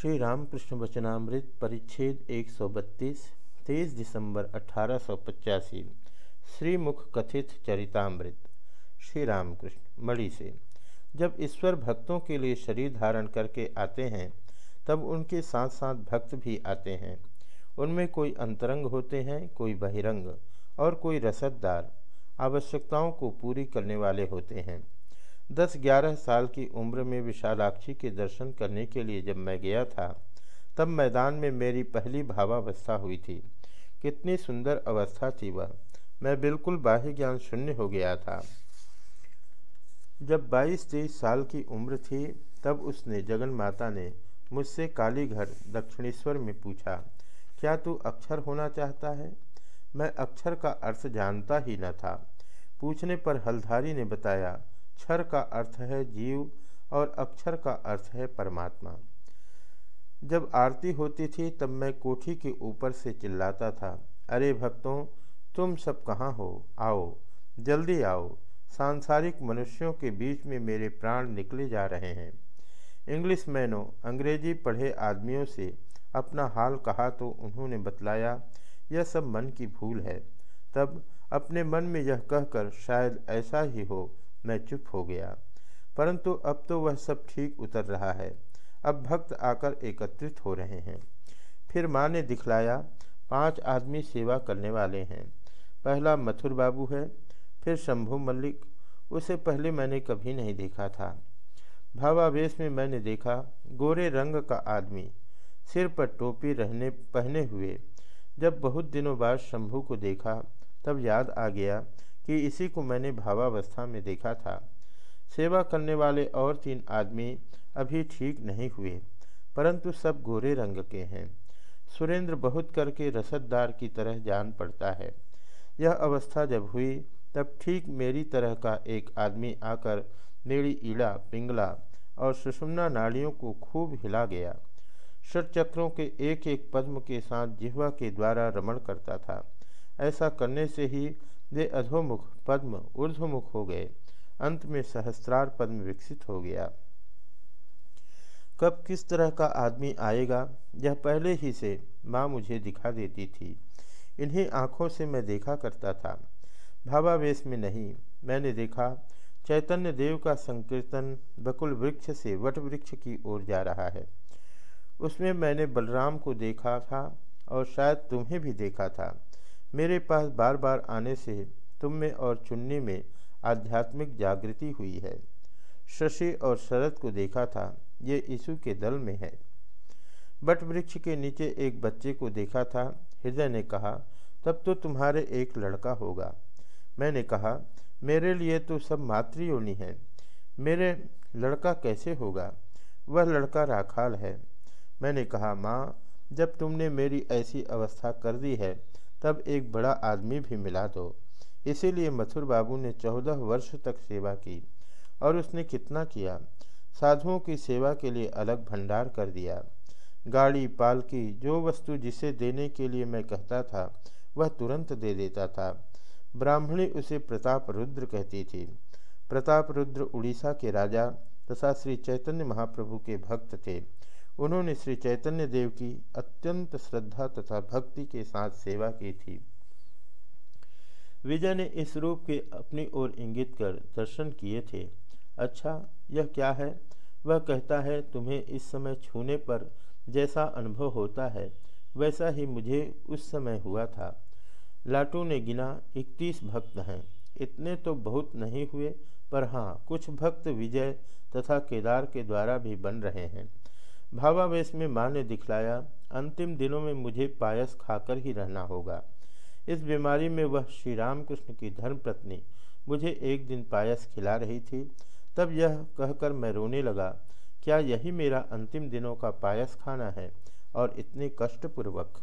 श्री रामकृष्ण वचनामृत परिच्छेद 132 तेईस दिसंबर अठारह श्री मुख कथित चरितामृत। श्री रामकृष्ण मणि से। जब ईश्वर भक्तों के लिए शरीर धारण करके आते हैं, तब उनके साथ साथ भक्त भी आते हैं। उनमें कोई अंतरंग होते हैं, कोई बहिरंग और कोई रसददार। आवश्यकताओं को पूरी करने वाले होते हैं। दस ग्यारह साल की उम्र में विशालाक्षी के दर्शन करने के लिए जब मैं गया था, तब मैदान में मेरी पहली भावावस्था हुई थी। कितनी सुंदर अवस्था थी वह। मैं बिल्कुल बाह्य ज्ञान शून्य हो गया था। जब बाईस तेईस साल की उम्र थी, तब उसने जगन माता ने मुझसे कालीघर, दक्षिणेश्वर में पूछा, क्या तू अक्षर होना चाहता है? मैं अक्षर का अर्थ जानता ही न था। पूछने पर हल्धारी ने बताया क्षर का अर्थ है जीव और अक्षर का अर्थ है परमात्मा। जब आरती होती थी, तब मैं कोठी के ऊपर से चिल्लाता था, अरे भक्तों, तुम सब कहाँ हो? आओ, जल्दी आओ। सांसारिक मनुष्यों के बीच में मेरे प्राण निकले जा रहे हैं। इंग्लिश मैनों, अंग्रेज़ी पढ़े आदमियों से अपना हाल कहा तो उन्होंने बतलाया, यह सब मन की भूल है। तब अपने मन में यह कहकर शायद ऐसा ही हो मैं चुप हो गया। परंतु अब तो वह सब ठीक उतर रहा है। अब भक्त आकर एकत्रित हो रहे हैं। फिर माँ ने दिखलाया। पाँच आदमी सेवा करने वाले हैं। पहला मथुर बाबू है, फिर शंभू मल्लिक। उसे पहले मैंने कभी नहीं देखा था। भावावेश में मैंने देखा गोरे रंग का आदमी, सिर पर टोपी रहने, पहने हुए। जब बहुत दिनों बाद शंभू को देखा, तब याद आ गया कि इसी को मैंने भावावस्था में देखा था। सेवा करने वाले और तीन आदमी अभी ठीक नहीं हुए, परंतु सब गोरे रंग के हैं। सुरेंद्र बहुत करके रसददार की तरह जान पड़ता है। यह अवस्था जब हुई, तब ठीक मेरी तरह का एक आदमी आकर मेरी ईड़ा, पिंगला और सुषुम्ना नाड़ियों को खूब हिला गया। षटचक्रों के एक एक पद्म के साथ जिह्वा के द्वारा रमण करता था। ऐसा करने से ही वे अधोमुख पद्म ऊर्ध्वमुख हो गए। अंत में सहस्त्रार पद्म विकसित हो गया। कब किस तरह का आदमी आएगा, यह पहले ही से माँ मुझे दिखा देती थी। इन्हीं आँखों से मैं देखा करता था। भावावेश में नहीं, मैंने देखा, चैतन्य देव का संकीर्तन बकुल वृक्ष से वट वृक्ष की ओर जा रहा है। उसमें मैंने बलराम को देखा था और शायद तुम्हें भी देखा था। मेरे पास बार बार आने से तुम में और चुन्नी में आध्यात्मिक जागृति हुई है। शशि और शरद को देखा था, ये यीशु के दल में है। बट वृक्ष के नीचे एक बच्चे को देखा था, हृदय ने कहा, तब तो तुम्हारे एक लड़का होगा। मैंने कहा, मेरे लिए तो सब मातृयोनि है। मेरे लड़का कैसे होगा? वह लड़का राखाल है। मैंने कहा, माँ, जब तुमने मेरी ऐसी अवस्था कर दी है तब एक बड़ा आदमी भी मिला दो इसीलिए मथुर बाबू ने चौदह वर्ष तक सेवा की और उसने कितना किया। साधुओं की सेवा के लिए अलग भंडार कर दिया। गाड़ी, पालकी, जो वस्तु जिसे देने के लिए मैं कहता था, वह तुरंत दे देता था। ब्राह्मणी उसे प्रताप रुद्र कहती थी। प्रताप रुद्र उड़ीसा के राजा तथा श्री चैतन्य महाप्रभु के भक्त थे। उन्होंने श्री चैतन्य देव की अत्यंत श्रद्धा तथा भक्ति के साथ सेवा की थी। विजय ने इस रूप के अपनी ओर इंगित कर दर्शन किए थे। अच्छा यह क्या है? वह कहता है, तुम्हें इस समय छूने पर जैसा अनुभव होता है, वैसा ही मुझे उस समय हुआ था। लाटू ने गिना, इकतीस भक्त हैं। इतने तो बहुत नहीं हुए, पर हाँ कुछ भक्त विजय तथा केदार के द्वारा भी बन रहे हैं। भावावेश में माँ ने दिखलाया, अंतिम दिनों में मुझे पायस खाकर ही रहना होगा। इस बीमारी में वह श्री राम कृष्ण की धर्मपत्नी, मुझे एक दिन पायस खिला रही थी। तब यह कहकर मैं रोने लगा, क्या यही मेरा अंतिम दिनों का पायस खाना है और इतने कष्टपूर्वक?